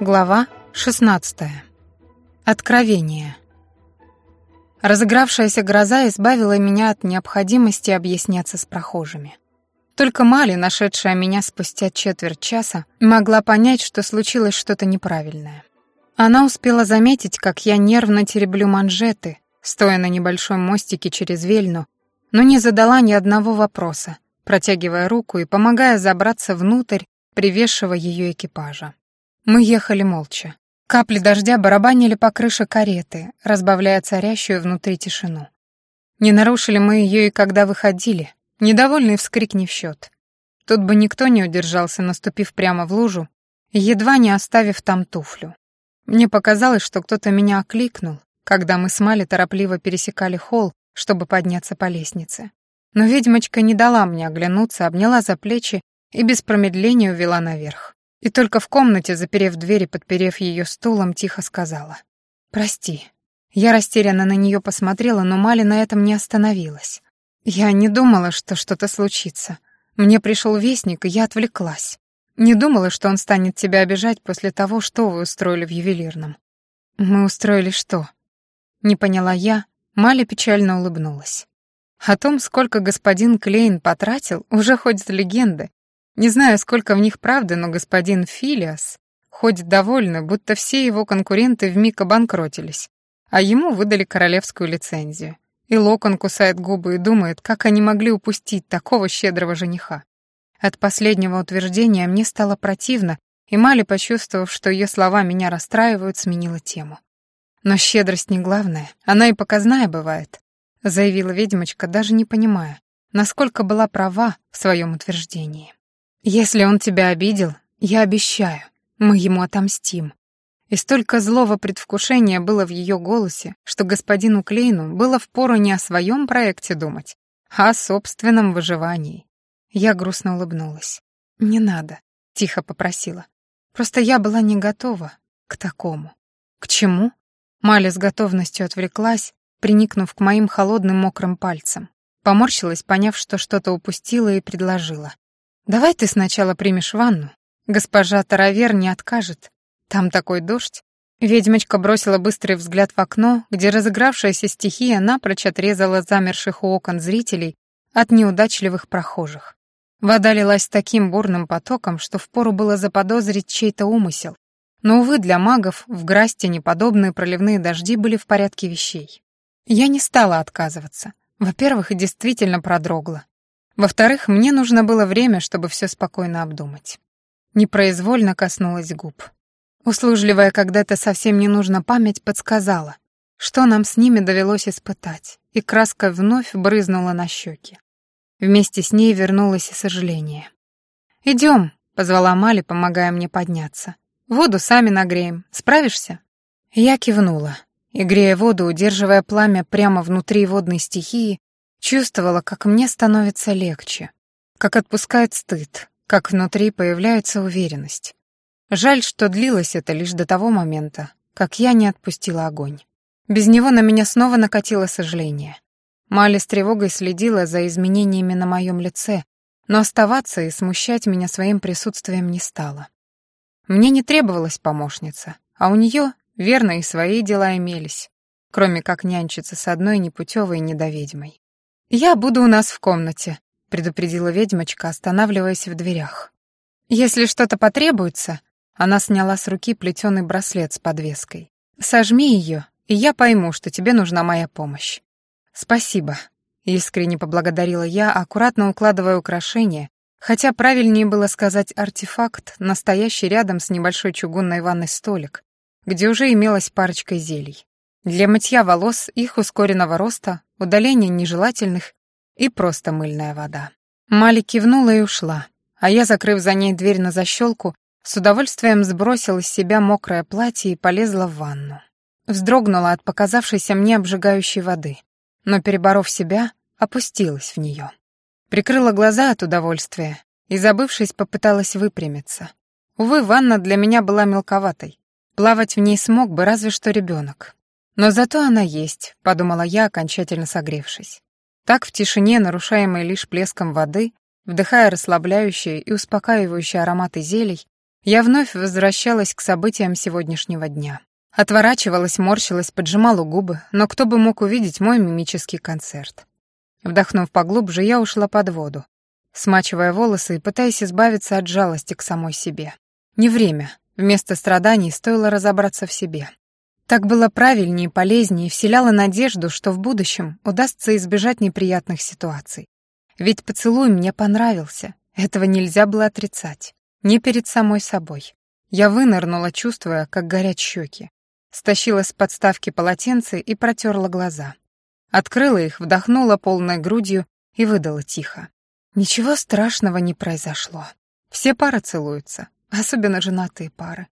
Глава 16. Откровение. Разыгравшаяся гроза избавила меня от необходимости объясняться с прохожими. Только Мали, нашедшая меня спустя четверть часа, могла понять, что случилось что-то неправильное. Она успела заметить, как я нервно тереблю манжеты, стоя на небольшом мостике через Вельну, но не задала ни одного вопроса, протягивая руку и помогая забраться внутрь привезшего ее экипажа. Мы ехали молча. Капли дождя барабанили по крыше кареты, разбавляя царящую внутри тишину. Не нарушили мы ее и когда выходили, недовольный вскрик не в счет. Тут бы никто не удержался, наступив прямо в лужу, едва не оставив там туфлю. Мне показалось, что кто-то меня окликнул, когда мы с Мали торопливо пересекали холл, чтобы подняться по лестнице. Но ведьмочка не дала мне оглянуться, обняла за плечи и без промедления увела наверх. И только в комнате, заперев дверь и подперев ее стулом, тихо сказала. «Прости». Я растерянно на нее посмотрела, но Мали на этом не остановилась. Я не думала, что что-то случится. Мне пришел вестник, и я отвлеклась. Не думала, что он станет тебя обижать после того, что вы устроили в ювелирном. Мы устроили что? Не поняла я, Мали печально улыбнулась. О том, сколько господин Клейн потратил, уже ходят легенды, не знаю, сколько в них правды, но господин Филиас ходит довольно, будто все его конкуренты вмиг обанкротились, а ему выдали королевскую лицензию. И Локон кусает губы и думает, как они могли упустить такого щедрого жениха. От последнего утверждения мне стало противно, и Мали, почувствовав, что ее слова меня расстраивают, сменила тему. «Но щедрость не главное, она и показная бывает», — заявила ведьмочка, даже не понимая, насколько была права в своем утверждении. «Если он тебя обидел, я обещаю, мы ему отомстим». И столько злого предвкушения было в ее голосе, что господину Клейну было впору не о своем проекте думать, а о собственном выживании. Я грустно улыбнулась. «Не надо», — тихо попросила. «Просто я была не готова к такому». «К чему?» Маля с готовностью отвлеклась, приникнув к моим холодным мокрым пальцам. Поморщилась, поняв, что что-то упустила, и предложила. «Давай ты сначала примешь ванну. Госпожа Таравер не откажет. Там такой дождь». Ведьмочка бросила быстрый взгляд в окно, где разыгравшаяся стихия напрочь отрезала замерших у окон зрителей от неудачливых прохожих. Вода лилась таким бурным потоком, что впору было заподозрить чей-то умысел. Но, увы, для магов в Грасте подобные проливные дожди были в порядке вещей. Я не стала отказываться. Во-первых, действительно продрогла. Во-вторых, мне нужно было время, чтобы все спокойно обдумать. Непроизвольно коснулась губ. Услужливая когда-то совсем не нужна память подсказала, что нам с ними довелось испытать, и краска вновь брызнула на щеки. Вместе с ней вернулось и сожаление. «Идем», — позвала Мали, помогая мне подняться. «Воду сами нагреем. Справишься?» Я кивнула, и, грея воду, удерживая пламя прямо внутри водной стихии, Чувствовала, как мне становится легче, как отпускает стыд, как внутри появляется уверенность. Жаль, что длилось это лишь до того момента, как я не отпустила огонь. Без него на меня снова накатило сожаление. Мали с тревогой следила за изменениями на моем лице, но оставаться и смущать меня своим присутствием не стала. Мне не требовалась помощница, а у нее, верно, и свои дела имелись, кроме как нянчиться с одной непутевой недоведьмой. «Я буду у нас в комнате», — предупредила ведьмочка, останавливаясь в дверях. «Если что-то потребуется...» Она сняла с руки плетеный браслет с подвеской. «Сожми ее, и я пойму, что тебе нужна моя помощь». «Спасибо», — искренне поблагодарила я, аккуратно укладывая украшение, хотя правильнее было сказать артефакт, настоящий рядом с небольшой чугунной ванной столик, где уже имелась парочка зелий. Для мытья волос, их ускоренного роста, удаления нежелательных и просто мыльная вода. Мали кивнула и ушла, а я, закрыв за ней дверь на защелку, с удовольствием сбросила с себя мокрое платье и полезла в ванну. Вздрогнула от показавшейся мне обжигающей воды, но, переборов себя, опустилась в нее. Прикрыла глаза от удовольствия и, забывшись, попыталась выпрямиться. Увы, ванна для меня была мелковатой. Плавать в ней смог бы разве что ребенок. Но зато она есть, подумала я, окончательно согревшись. Так в тишине, нарушаемой лишь плеском воды, вдыхая расслабляющие и успокаивающие ароматы зелий, Я вновь возвращалась к событиям сегодняшнего дня. Отворачивалась, морщилась, поджимала губы, но кто бы мог увидеть мой мимический концерт. Вдохнув поглубже, я ушла под воду, смачивая волосы и пытаясь избавиться от жалости к самой себе. Не время. Вместо страданий стоило разобраться в себе. Так было правильнее и полезнее, и вселяло надежду, что в будущем удастся избежать неприятных ситуаций. Ведь поцелуй мне понравился, этого нельзя было отрицать. Не перед самой собой. Я вынырнула, чувствуя, как горят щеки. Стащила с подставки полотенце и протерла глаза. Открыла их, вдохнула полной грудью и выдала тихо. Ничего страшного не произошло. Все пары целуются, особенно женатые пары.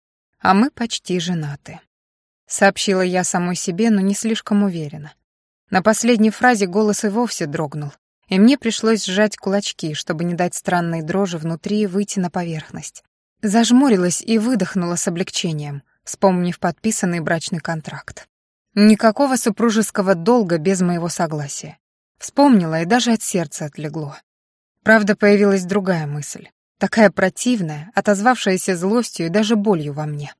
А мы почти женаты. Сообщила я самой себе, но не слишком уверенно. На последней фразе голос и вовсе дрогнул, и мне пришлось сжать кулачки, чтобы не дать странной дрожи внутри выйти на поверхность. Зажмурилась и выдохнула с облегчением, вспомнив подписанный брачный контракт. Никакого супружеского долга без моего согласия. Вспомнила и даже от сердца отлегло. Правда, появилась другая мысль. Такая противная, отозвавшаяся злостью и даже болью во мне.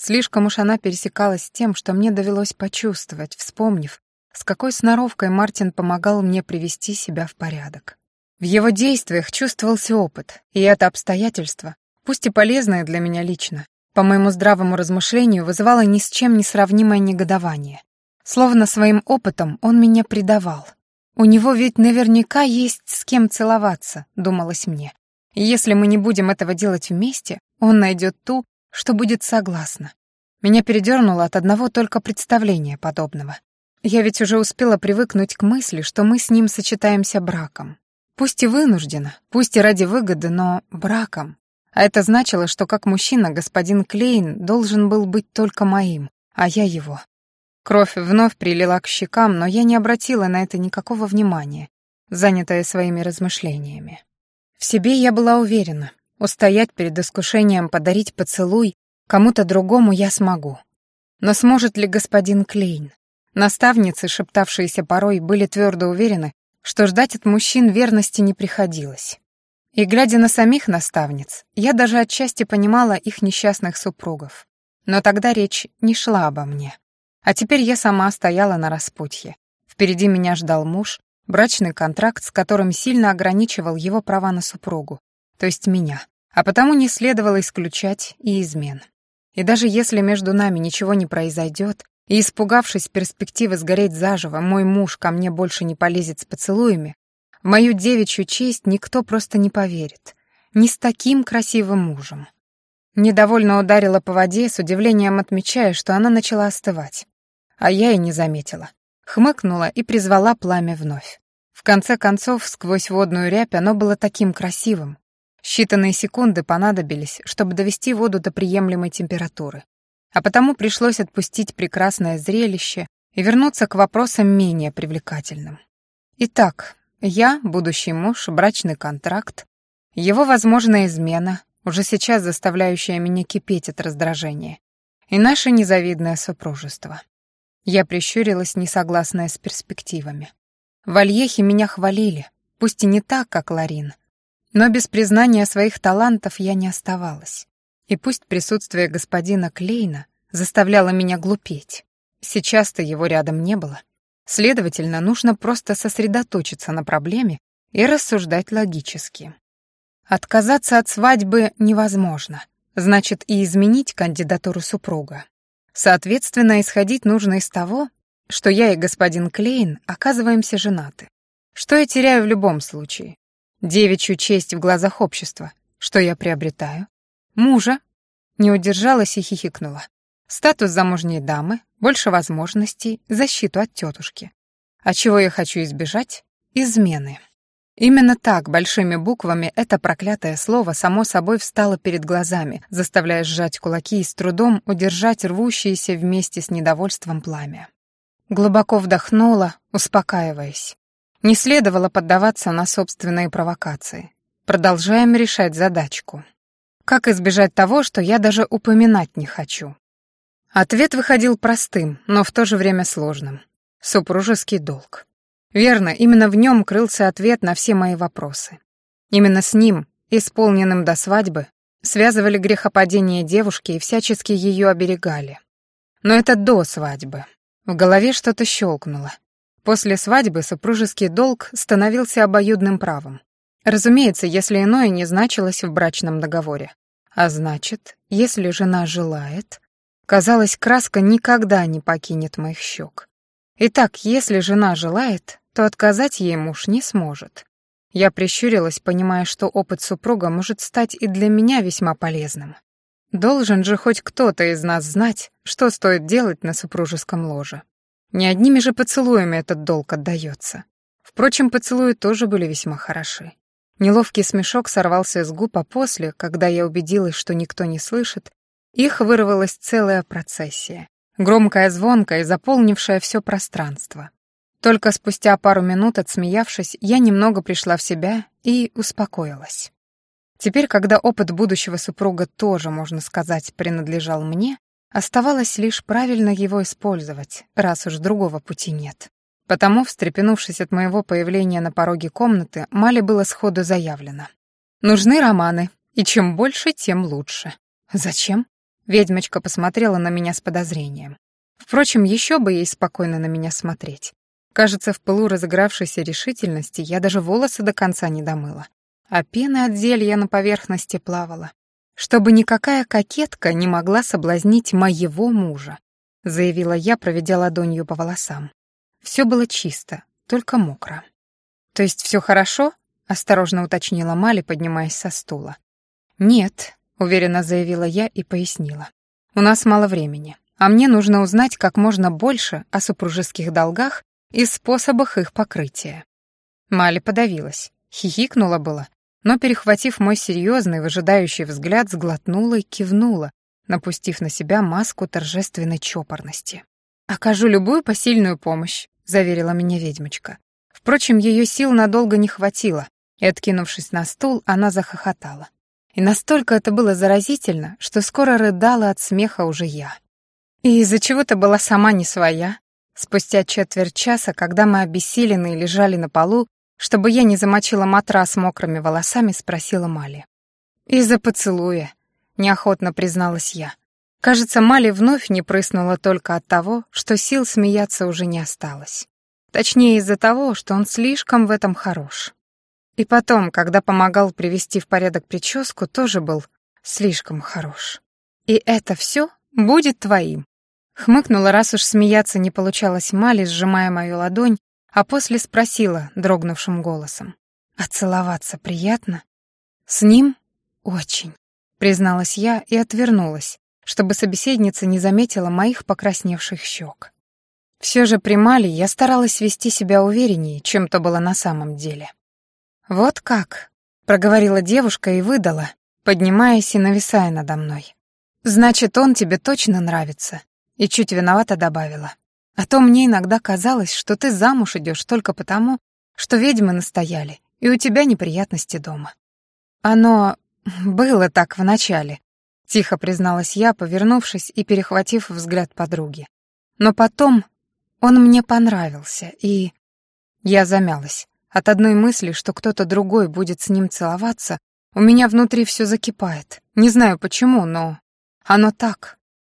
Слишком уж она пересекалась с тем, что мне довелось почувствовать, вспомнив, с какой сноровкой Мартин помогал мне привести себя в порядок. В его действиях чувствовался опыт, и это обстоятельство, пусть и полезное для меня лично, по моему здравому размышлению вызывало ни с чем не сравнимое негодование. Словно своим опытом он меня предавал. У него ведь наверняка есть с кем целоваться, думалось мне. Если мы не будем этого делать вместе, он найдет ту, что будет согласна. Меня передернуло от одного только представления подобного. Я ведь уже успела привыкнуть к мысли, что мы с ним сочетаемся браком. Пусть и вынужденно, пусть и ради выгоды, но браком. А это значило, что как мужчина господин Клейн должен был быть только моим, а я его. Кровь вновь прилила к щекам, но я не обратила на это никакого внимания, занятая своими размышлениями. В себе я была уверена, устоять перед искушением подарить поцелуй кому-то другому я смогу. Но сможет ли господин Клейн? Наставницы, шептавшиеся порой, были твердо уверены, что ждать от мужчин верности не приходилось. И глядя на самих наставниц, я даже отчасти понимала их несчастных супругов. Но тогда речь не шла обо мне. А теперь я сама стояла на распутье. Впереди меня ждал муж, брачный контракт, с которым сильно ограничивал его права на супругу, то есть меня. А потому не следовало исключать и измен. И даже если между нами ничего не произойдет, и, испугавшись перспективы сгореть заживо, мой муж ко мне больше не полезет с поцелуями, в мою девичью честь никто просто не поверит. Не с таким красивым мужем. Недовольно ударила по воде, с удивлением отмечая, что она начала остывать. А я и не заметила. Хмыкнула и призвала пламя вновь. В конце концов, сквозь водную рябь оно было таким красивым. Считанные секунды понадобились, чтобы довести воду до приемлемой температуры. А потому пришлось отпустить прекрасное зрелище и вернуться к вопросам менее привлекательным. Итак, я, будущий муж, брачный контракт, его возможная измена, уже сейчас заставляющая меня кипеть от раздражения, и наше незавидное супружество. Я прищурилась, несогласная с перспективами. В Альехе меня хвалили, пусть и не так, как Ларин, но без признания своих талантов я не оставалась. И пусть присутствие господина Клейна заставляло меня глупеть, сейчас-то его рядом не было. Следовательно, нужно просто сосредоточиться на проблеме и рассуждать логически. Отказаться от свадьбы невозможно, значит и изменить кандидатуру супруга. Соответственно, исходить нужно из того, что я и господин Клейн оказываемся женаты. Что я теряю в любом случае? Девичью честь в глазах общества. Что я приобретаю? Мужа. Не удержалась и хихикнула. Статус замужней дамы, больше возможностей, защиту от тетушки. А чего я хочу избежать? Измены. Именно так, большими буквами, это проклятое слово само собой встало перед глазами, заставляя сжать кулаки и с трудом удержать рвущиеся вместе с недовольством пламя. Глубоко вдохнула, успокаиваясь. Не следовало поддаваться на собственные провокации. Продолжаем решать задачку. Как избежать того, что я даже упоминать не хочу? Ответ выходил простым, но в то же время сложным. Супружеский долг. Верно, именно в нем крылся ответ на все мои вопросы. Именно с ним, исполненным до свадьбы, связывали грехопадение девушки и всячески ее оберегали. Но это до свадьбы. В голове что-то щелкнуло. После свадьбы супружеский долг становился обоюдным правом. Разумеется, если иное не значилось в брачном договоре. А значит, если жена желает... Казалось, краска никогда не покинет моих щек. Итак, если жена желает, то отказать ей муж не сможет. Я прищурилась, понимая, что опыт супруга может стать и для меня весьма полезным. Должен же хоть кто-то из нас знать, что стоит делать на супружеском ложе. Не одними же поцелуями этот долг отдается. Впрочем, поцелуи тоже были весьма хороши. Неловкий смешок сорвался с губ, а после, когда я убедилась, что никто не слышит, их вырвалась целая процессия, громкая звонкая, заполнившая все пространство. Только спустя пару минут, отсмеявшись, я немного пришла в себя и успокоилась. Теперь, когда опыт будущего супруга тоже, можно сказать, принадлежал мне, оставалось лишь правильно его использовать, раз уж другого пути нет. Потому, встрепенувшись от моего появления на пороге комнаты, Мали было сходу заявлено. «Нужны романы, и чем больше, тем лучше». «Зачем?» Ведьмочка посмотрела на меня с подозрением. Впрочем, еще бы ей спокойно на меня смотреть. Кажется, в пылу разыгравшейся решительности я даже волосы до конца не домыла. А пена от зелья на поверхности плавала. Чтобы никакая кокетка не могла соблазнить моего мужа, заявила я, проведя ладонью по волосам. Все было чисто, только мокро. То есть все хорошо? осторожно уточнила Мали, поднимаясь со стула. Нет, уверенно заявила я и пояснила. У нас мало времени, а мне нужно узнать как можно больше о супружеских долгах и способах их покрытия. Мали подавилась, хихикнула было, но, перехватив мой серьезный, выжидающий взгляд, сглотнула и кивнула, напустив на себя маску торжественной чопорности. «Окажу любую посильную помощь», — заверила меня ведьмочка. Впрочем, ее сил надолго не хватило, и, откинувшись на стул, она захохотала. И настолько это было заразительно, что скоро рыдала от смеха уже я. И из-за чего ты была сама не своя, Спустя четверть часа, когда мы обессиленные лежали на полу, чтобы я не замочила матрас мокрыми волосами, спросила Мали. «Из-за поцелуя», — неохотно призналась я. Кажется, Мали вновь не прыснула только от того, что сил смеяться уже не осталось. Точнее, из-за того, что он слишком в этом хорош. И потом, когда помогал привести в порядок прическу, тоже был слишком хорош. И это все будет твоим. Хмыкнула, раз уж смеяться не получалось Мали, сжимая мою ладонь, а после спросила дрогнувшим голосом. «А целоваться приятно?» «С ним? Очень», — призналась я и отвернулась, чтобы собеседница не заметила моих покрасневших щек. Все же при Мали я старалась вести себя увереннее, чем то было на самом деле. «Вот как?» — проговорила девушка и выдала, поднимаясь и нависая надо мной. «Значит, он тебе точно нравится?» И чуть виновато добавила. А то мне иногда казалось, что ты замуж идешь только потому, что ведьмы настояли, и у тебя неприятности дома. Оно было так вначале, тихо призналась я, повернувшись и перехватив взгляд подруги. Но потом он мне понравился, и... Я замялась. От одной мысли, что кто-то другой будет с ним целоваться, у меня внутри все закипает. Не знаю почему, но... Оно так.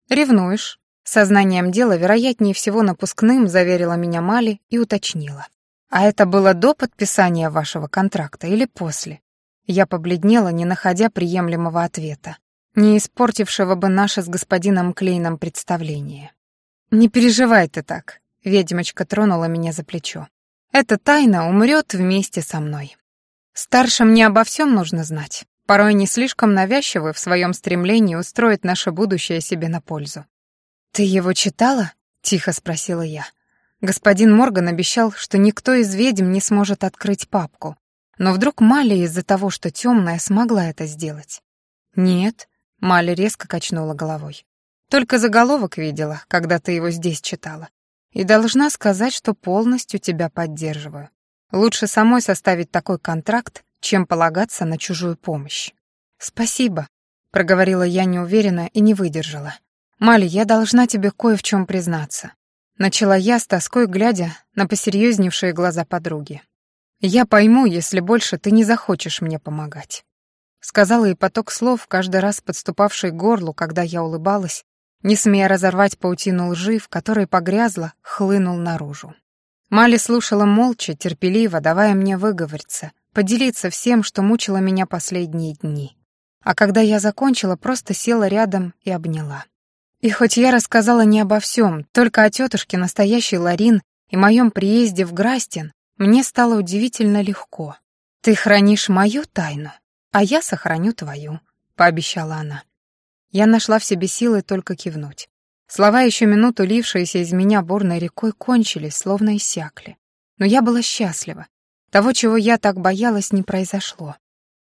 Ревнуешь? Сознанием дела, вероятнее всего напускным, заверила меня Мали и уточнила. «А это было до подписания вашего контракта или после?» Я побледнела, не находя приемлемого ответа, не испортившего бы наше с господином Клейном представление. «Не переживай ты так», — ведьмочка тронула меня за плечо. «Эта тайна умрет вместе со мной. Старшим не обо всем нужно знать, порой не слишком навязчивы в своем стремлении устроить наше будущее себе на пользу. «Ты его читала?» — тихо спросила я. Господин Морган обещал, что никто из ведьм не сможет открыть папку. Но вдруг Мали из-за того, что темная, смогла это сделать? «Нет», — Мали резко качнула головой. «Только заголовок видела, когда ты его здесь читала. И должна сказать, что полностью тебя поддерживаю. Лучше самой составить такой контракт, чем полагаться на чужую помощь». «Спасибо», — проговорила я неуверенно и не выдержала. «Мали, я должна тебе кое в чем признаться». Начала я с тоской, глядя на посерьезневшие глаза подруги. «Я пойму, если больше ты не захочешь мне помогать». сказала и поток слов, каждый раз подступавший к горлу, когда я улыбалась, не смея разорвать паутину лжи, в которой погрязла, хлынул наружу. Мали слушала молча, терпеливо, давая мне выговориться, поделиться всем, что мучило меня последние дни. А когда я закончила, просто села рядом и обняла. И хоть я рассказала не обо всем, только о тетушке настоящей Ларин и моем приезде в Грастин, мне стало удивительно легко. «Ты хранишь мою тайну, а я сохраню твою», — пообещала она. Я нашла в себе силы только кивнуть. Слова, еще минуту лившиеся из меня бурной рекой, кончились, словно иссякли. Но я была счастлива. Того, чего я так боялась, не произошло.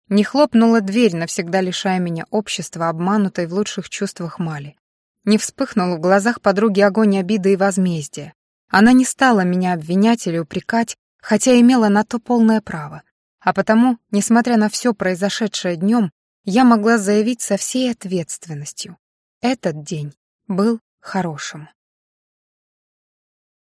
Не хлопнула дверь, навсегда лишая меня общества, обманутой в лучших чувствах Мали. Не вспыхнул в глазах подруги огонь обиды и возмездия. Она не стала меня обвинять или упрекать, хотя имела на то полное право. А потому, несмотря на все произошедшее днем, я могла заявить со всей ответственностью. Этот день был хорошим.